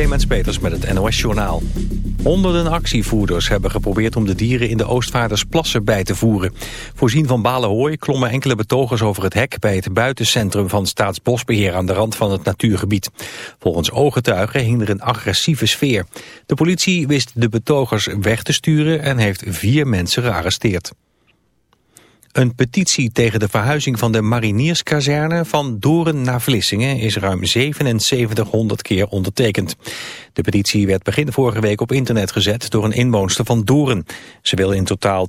Clemens Peters met het NOS Journaal. Honderden actievoerders hebben geprobeerd om de dieren in de Oostvaardersplassen bij te voeren. Voorzien van balen hooi klommen enkele betogers over het hek bij het buitencentrum van Staatsbosbeheer aan de rand van het natuurgebied. Volgens ooggetuigen hing er een agressieve sfeer. De politie wist de betogers weg te sturen en heeft vier mensen gearresteerd. Een petitie tegen de verhuizing van de marinierskazerne van Doren naar Vlissingen is ruim 7700 keer ondertekend. De petitie werd begin vorige week op internet gezet door een inwoonster van Doren. Ze wil in totaal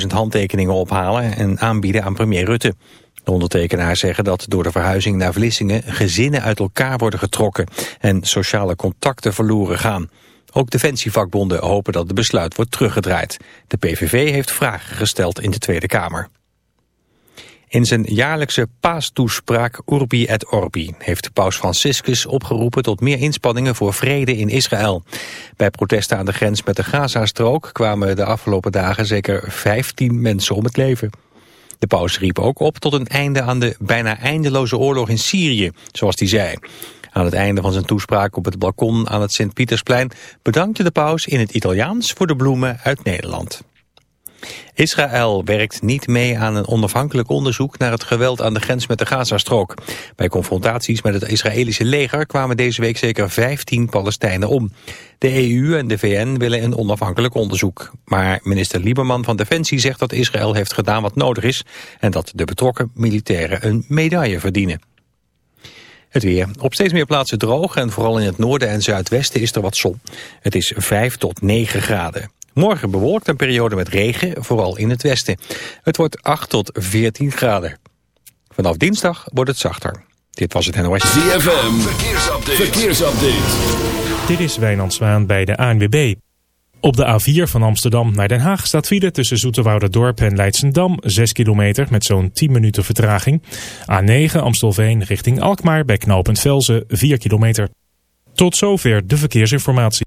10.000 handtekeningen ophalen en aanbieden aan premier Rutte. De ondertekenaars zeggen dat door de verhuizing naar Vlissingen gezinnen uit elkaar worden getrokken en sociale contacten verloren gaan. Ook defensievakbonden hopen dat de besluit wordt teruggedraaid. De PVV heeft vragen gesteld in de Tweede Kamer. In zijn jaarlijkse paastoespraak Urbi et Orbi heeft paus Franciscus opgeroepen tot meer inspanningen voor vrede in Israël. Bij protesten aan de grens met de Gazastrook kwamen de afgelopen dagen zeker 15 mensen om het leven. De paus riep ook op tot een einde aan de bijna eindeloze oorlog in Syrië, zoals hij zei. Aan het einde van zijn toespraak op het balkon aan het Sint-Pietersplein bedankte de paus in het Italiaans voor de bloemen uit Nederland. Israël werkt niet mee aan een onafhankelijk onderzoek naar het geweld aan de grens met de Gazastrook. Bij confrontaties met het Israëlische leger kwamen deze week zeker 15 Palestijnen om. De EU en de VN willen een onafhankelijk onderzoek. Maar minister Lieberman van Defensie zegt dat Israël heeft gedaan wat nodig is en dat de betrokken militairen een medaille verdienen. Het weer. Op steeds meer plaatsen droog en vooral in het noorden en zuidwesten is er wat zon. Het is 5 tot 9 graden. Morgen bewolkt een periode met regen, vooral in het westen. Het wordt 8 tot 14 graden. Vanaf dinsdag wordt het zachter. Dit was het NOS. ZFM, verkeersupdate. verkeersupdate. Dit is Wijnand Zwaan bij de ANWB. Op de A4 van Amsterdam naar Den Haag staat file tussen Dorp en Leidsendam 6 kilometer met zo'n 10 minuten vertraging. A9 Amstelveen richting Alkmaar bij knooppunt Velzen 4 kilometer. Tot zover de verkeersinformatie.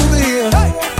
over here. Hey.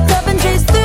up and chase the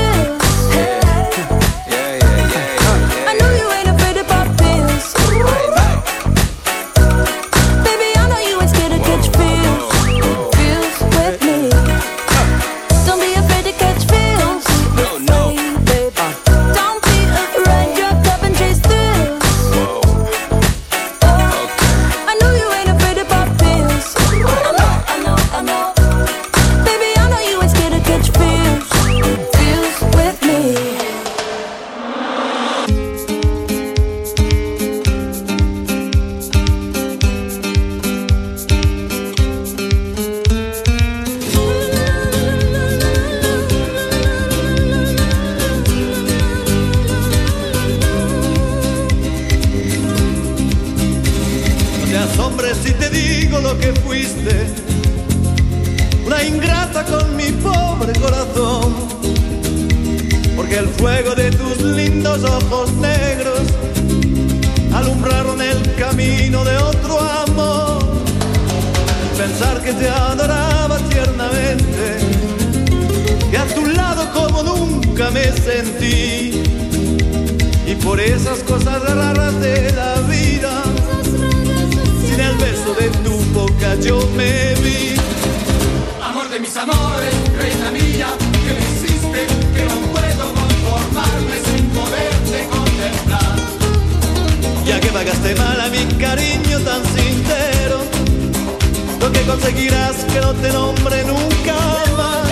conseguirás que no te nombre nunca más.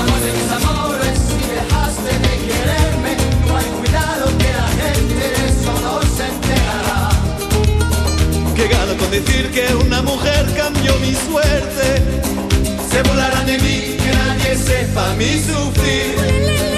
Amor de mis amores, si dejaste de quererme, no hay cuidado que la gente de eso no se enterará. Que gano con decir que una mujer cambió mi suerte. Se burlarán de mí, que nadie sepa mi sufrir.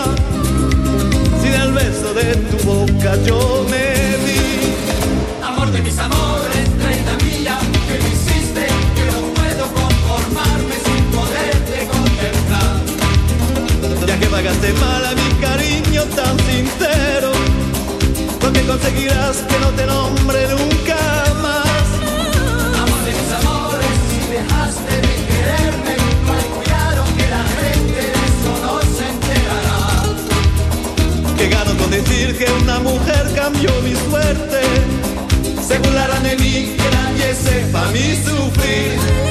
de tu boca yo me vi. Amor de mis amores, reina mía, que me hiciste, que no puedo conformarme sin poderte contemplar. Ya que pagaste mal a mi cariño tan sincero, lo que conseguirás que no te nombre nunca que una mujer cambió mi suerte. Según la Ranelí, que nadie sepa mi sufrir.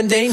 And they.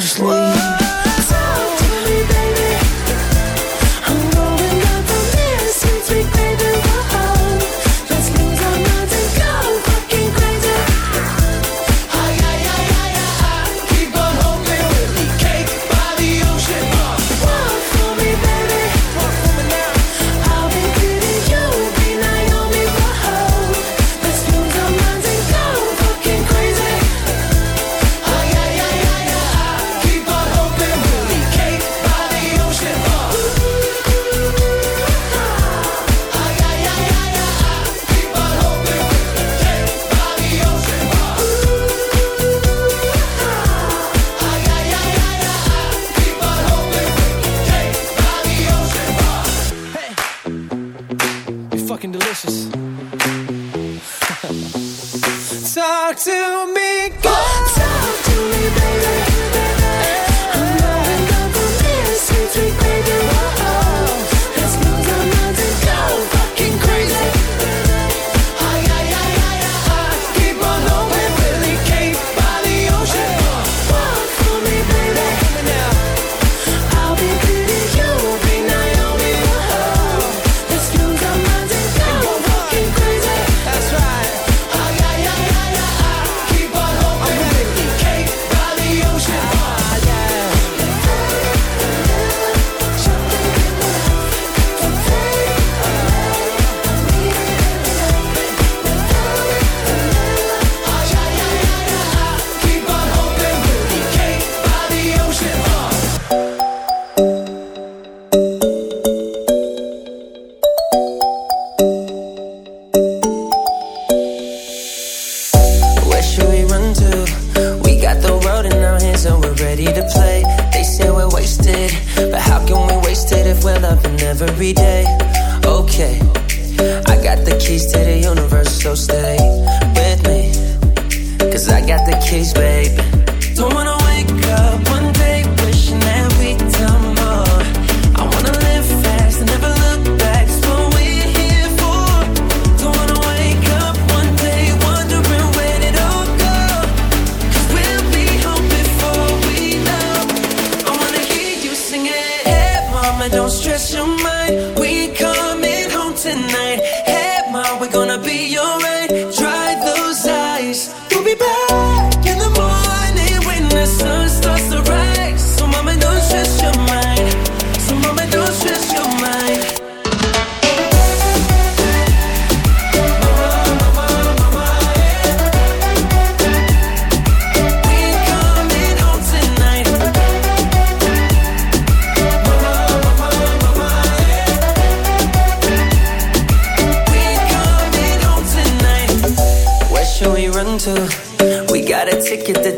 talk to me, go talk to me.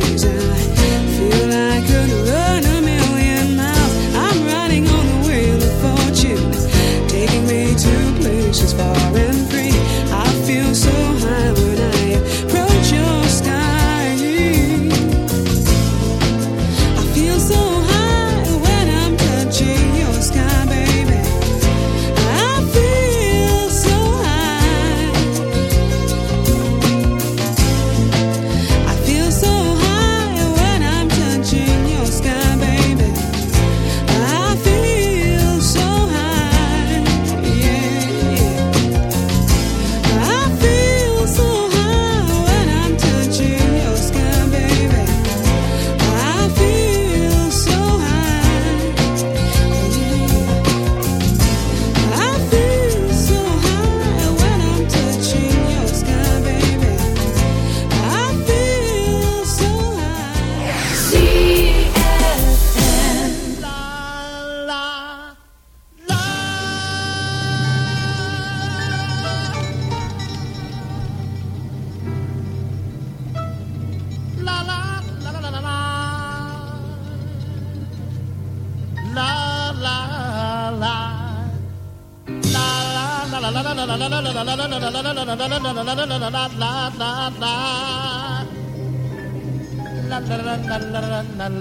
Jesus.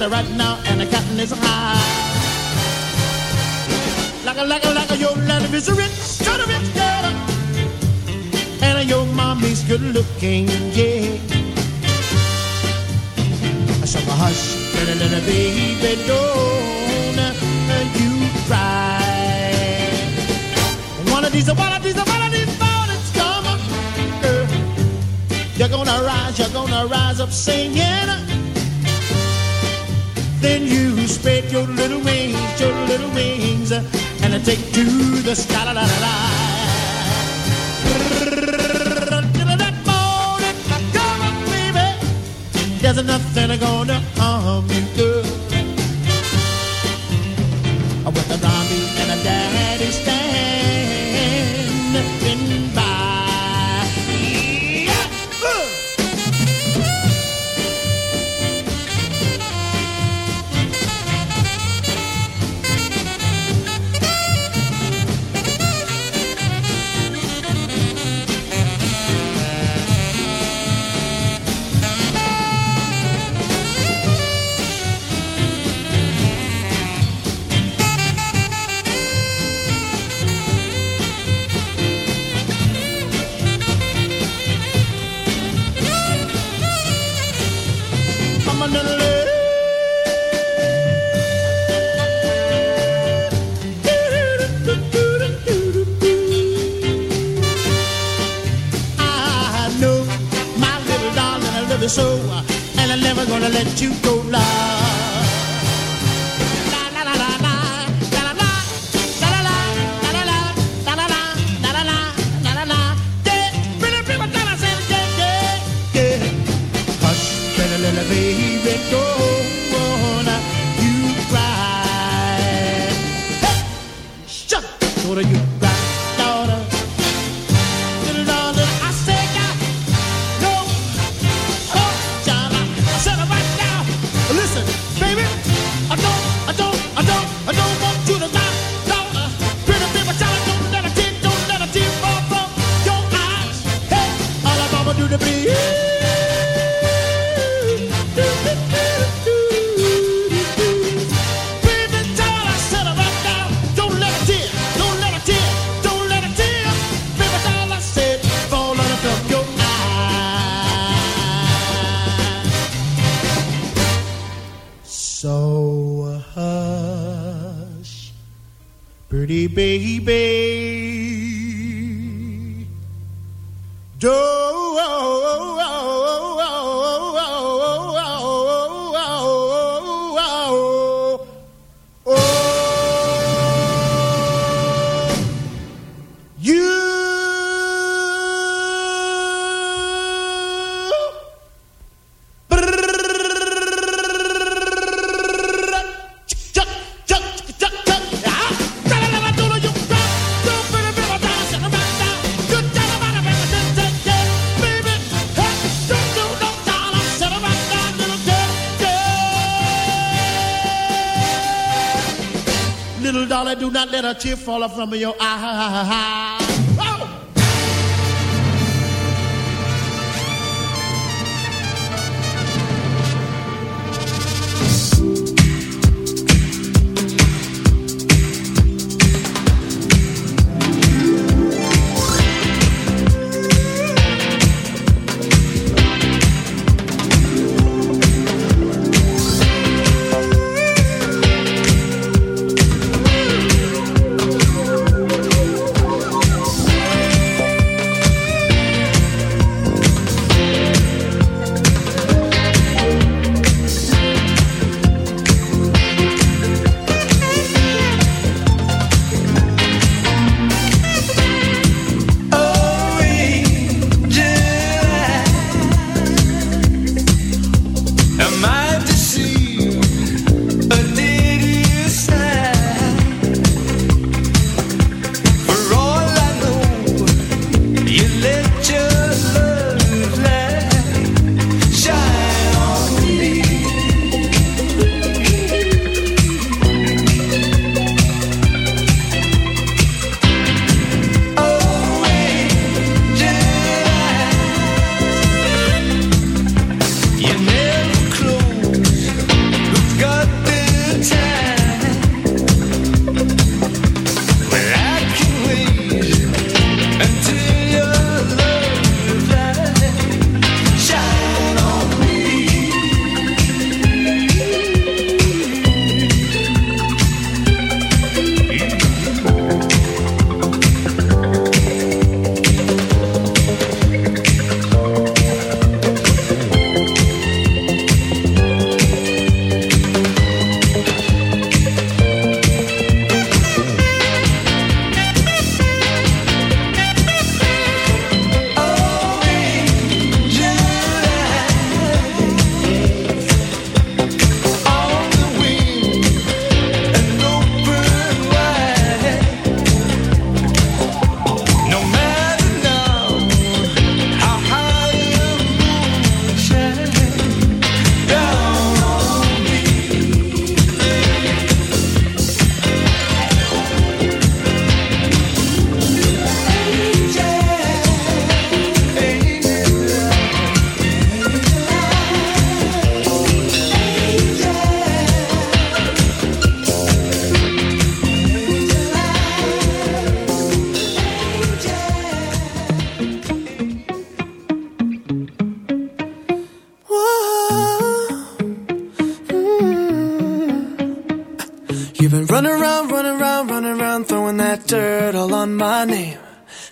It right now, and the cotton is high. Like a, like a, like a, your land is rich, kind of rich girl. And your mommy's good looking, yeah. So hush, little, little baby, don't you cry. One of these, one of these, one of these mornings come, girl. You're gonna rise, you're gonna rise up singing. Then you spread your little wings, your little wings, and I take to the sky. La, la, la, la. There's nothing gonna harm you, baby. handkerchief falling from your eye.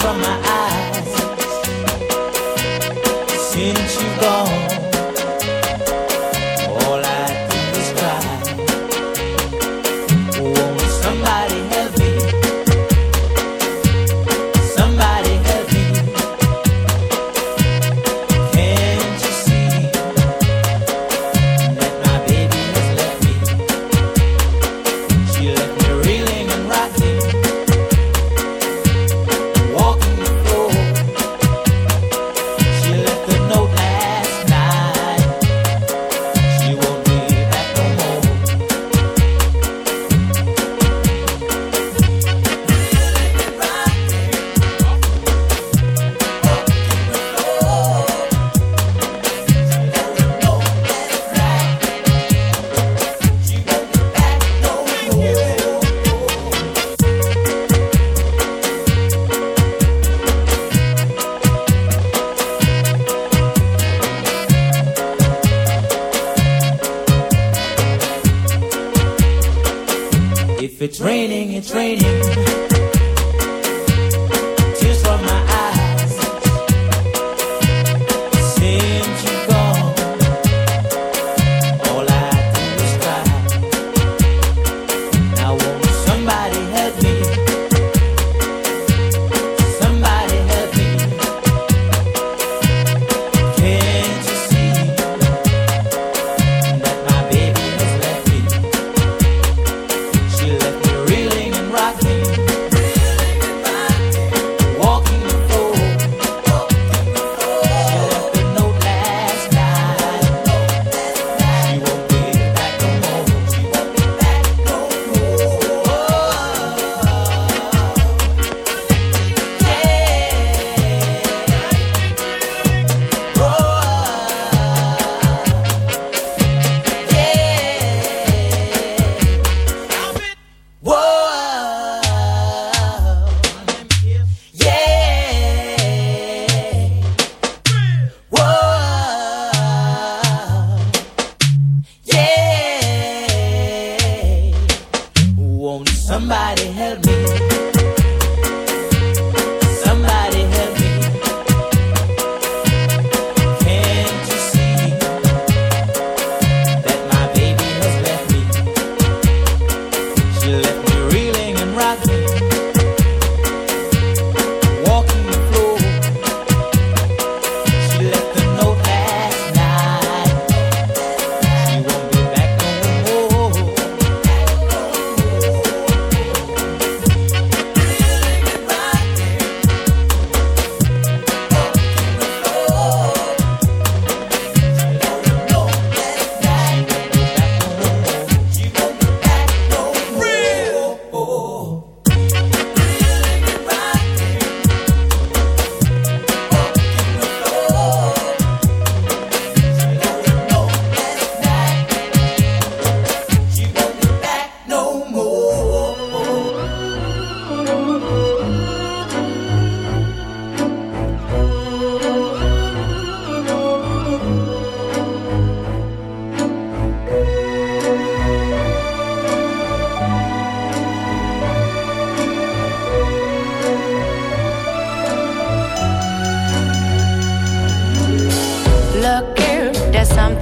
from my eyes.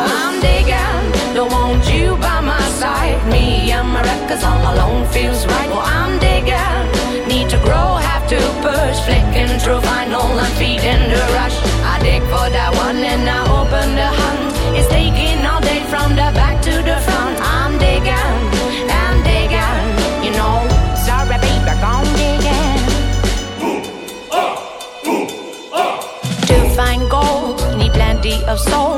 I'm digging, don't want you by my side. Me and my records all alone feels right. Well, I'm digging, need to grow, have to push. Flicking through vinyl and feeding the rush. I dig for that one and I open the hunt. It's taking all day from the back to the front. I'm digging, I'm digging, you know. Sorry, baby, I'm digging. To find gold, need plenty of souls,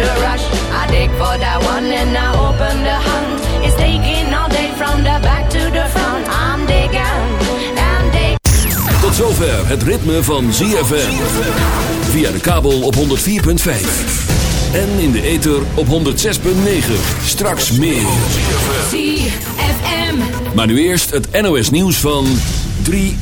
the rush. I dig for that one and I open the hunt. It's taking all day from the back to the front. I'm digging, I'm digging. Tot zover het ritme van ZFM. Via de kabel op 104.5. En in de ether op 106.9. Straks meer. ZFM. Maar nu eerst het NOS nieuws van 3